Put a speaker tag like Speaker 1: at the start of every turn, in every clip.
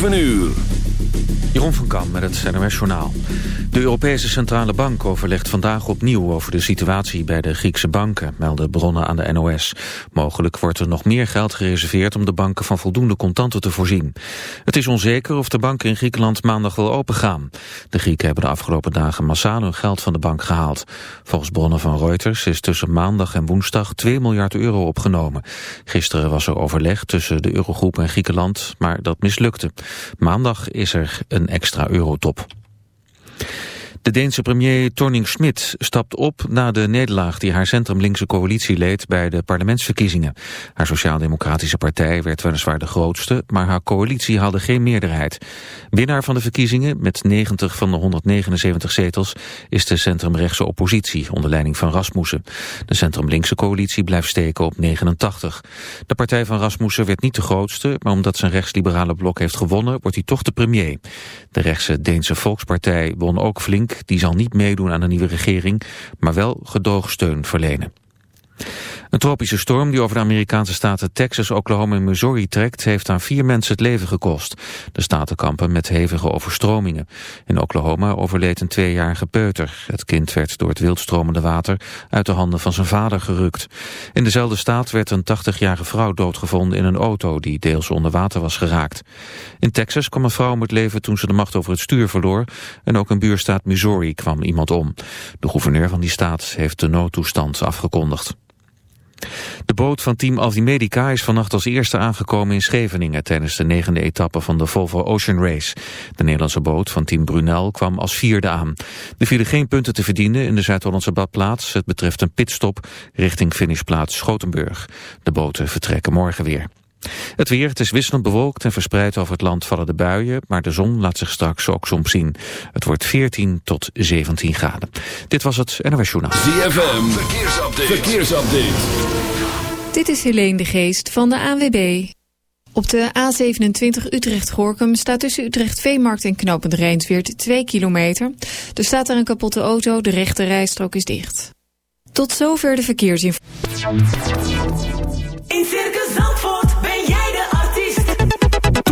Speaker 1: 7 uur.
Speaker 2: Jeroen van Kam met het NRS Journaal. De Europese Centrale Bank overlegt vandaag opnieuw over de situatie bij de Griekse banken, melden bronnen aan de NOS. Mogelijk wordt er nog meer geld gereserveerd om de banken van voldoende contanten te voorzien. Het is onzeker of de banken in Griekenland maandag wel opengaan. De Grieken hebben de afgelopen dagen massaal hun geld van de bank gehaald. Volgens bronnen van Reuters is tussen maandag en woensdag 2 miljard euro opgenomen. Gisteren was er overleg tussen de Eurogroep en Griekenland, maar dat mislukte. Maandag is er een extra eurotop. De Deense premier Torning Schmidt stapt op na de nederlaag die haar centrum-linkse coalitie leed bij de parlementsverkiezingen. Haar sociaal-democratische partij werd weliswaar de grootste, maar haar coalitie haalde geen meerderheid. Winnaar van de verkiezingen met 90 van de 179 zetels is de centrumrechtse oppositie onder leiding van Rasmussen. De centrum-linkse coalitie blijft steken op 89. De partij van Rasmussen werd niet de grootste, maar omdat zijn rechtsliberale blok heeft gewonnen, wordt hij toch de premier. De rechtse Deense Volkspartij won ook flink die zal niet meedoen aan de nieuwe regering, maar wel gedoogsteun verlenen. Een tropische storm die over de Amerikaanse staten Texas, Oklahoma en Missouri trekt... heeft aan vier mensen het leven gekost. De staten kampen met hevige overstromingen. In Oklahoma overleed een tweejarige peuter. Het kind werd door het wildstromende water uit de handen van zijn vader gerukt. In dezelfde staat werd een 80-jarige vrouw doodgevonden in een auto... die deels onder water was geraakt. In Texas kwam een vrouw om het leven toen ze de macht over het stuur verloor... en ook in buurstaat Missouri kwam iemand om. De gouverneur van die staat heeft de noodtoestand afgekondigd. De boot van team Altimedica is vannacht als eerste aangekomen in Scheveningen tijdens de negende etappe van de Volvo Ocean Race. De Nederlandse boot van team Brunel kwam als vierde aan. Er vielen geen punten te verdienen in de Zuid-Hollandse badplaats. Het betreft een pitstop richting finishplaats Schotenburg. De boten vertrekken morgen weer. Het weer, het is wisselend bewolkt en verspreid over het land vallen de buien, maar de zon laat zich straks ook soms zien. Het wordt 14 tot 17 graden. Dit was het NOS Journaal.
Speaker 1: ZFM, verkeersupdate. verkeersupdate.
Speaker 3: Dit is Helene de Geest van de ANWB. Op de A27 Utrecht-Gorkum staat tussen Utrecht-Veemarkt en Knopend Rijnsweert 2 kilometer. Er staat daar een kapotte auto, de rechte rijstrook is dicht. Tot zover de verkeersinformatie.
Speaker 4: In Circus Zandvoort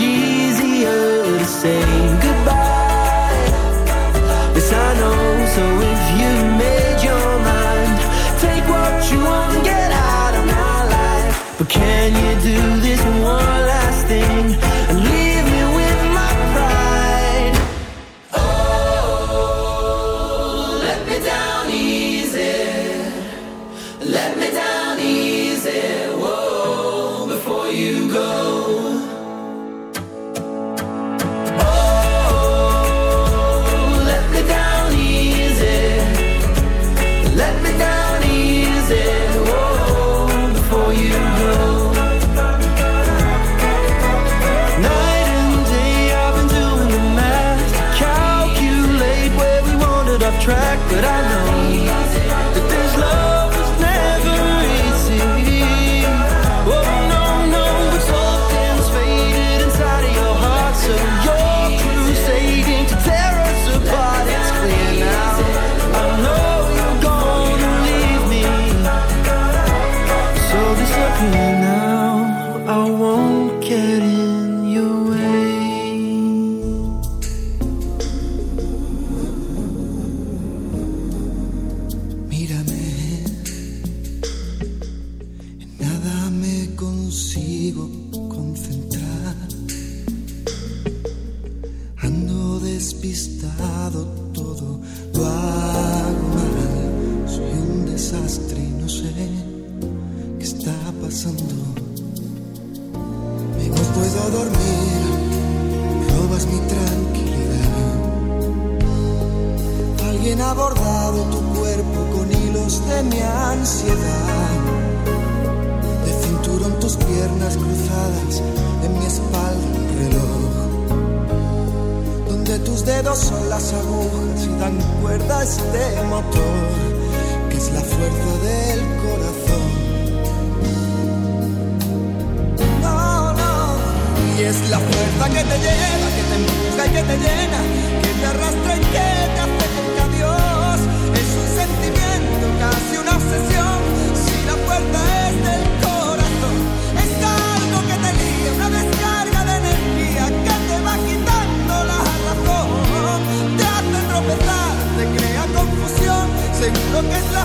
Speaker 5: easier to say. no
Speaker 6: sé qué está pasando. No puedo dormir, robas mi tranquilidad. Alguien ha bordado tu cuerpo con hilos de mi ansiedad. De cinturón tus piernas cruzadas, en mi espalda un reloj. Donde tus dedos son las agujas y dan cuerda a este motor es la fuerza del corazón. No, no. Y es la fuerza que te lleva, que te empuja y que te llena, que te arrastra y que te acerca a Dios. Es un sentimiento, casi una obsesión. Si la fuerza es del corazón, es algo que te lía, una descarga de energía que te va quitando la razón. Te hace tropezar, te crea confusión. Seguro que es la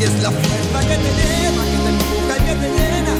Speaker 6: Y es la fuerza que te lleva, que te empuja y que te llena,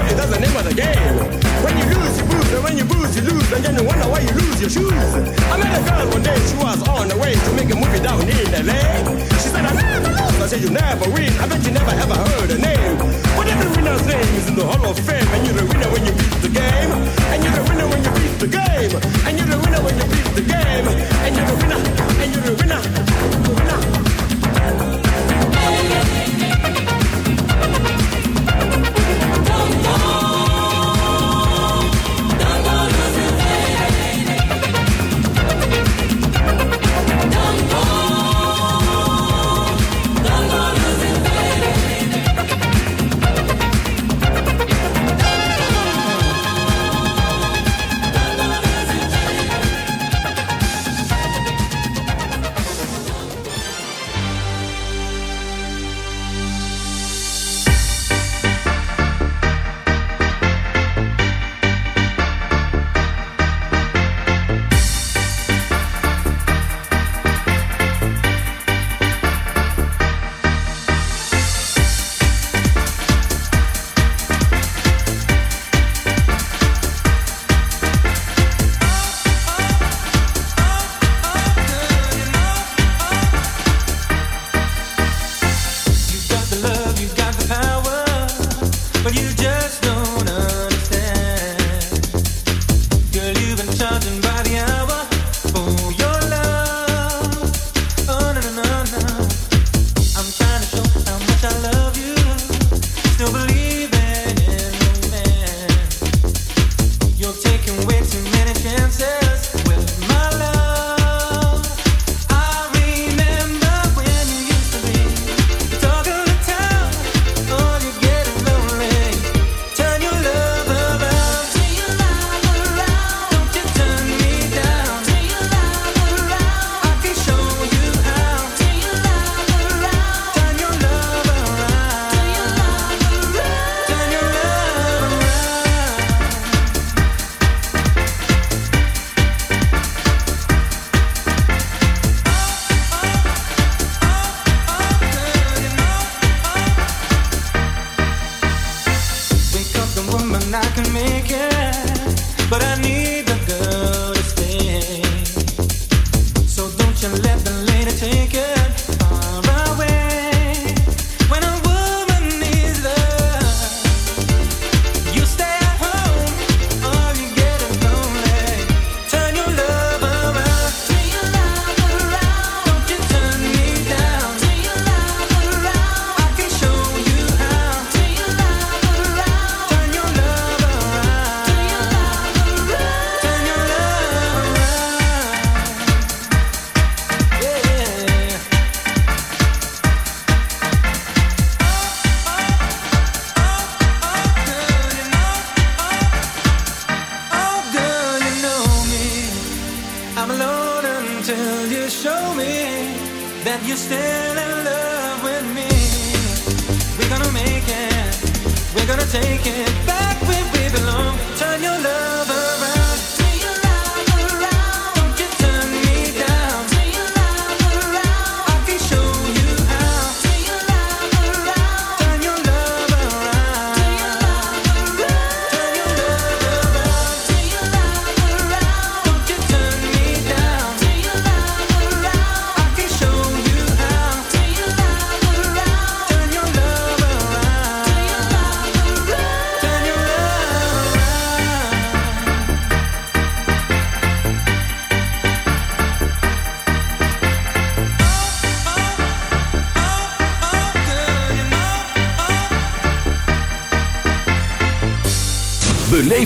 Speaker 7: change, that's the name of the game. When you lose, you lose, and when you lose, you lose, and then you wonder why you lose your shoes. I met a girl one day, she was on the way to make a movie down in
Speaker 8: LA. She said, I never lose. I said, you never
Speaker 5: win. I bet you never ever heard her name. But every winner's name is in the Hall of Fame, and you're the winner when you beat the game, and you're the winner when you beat the game, and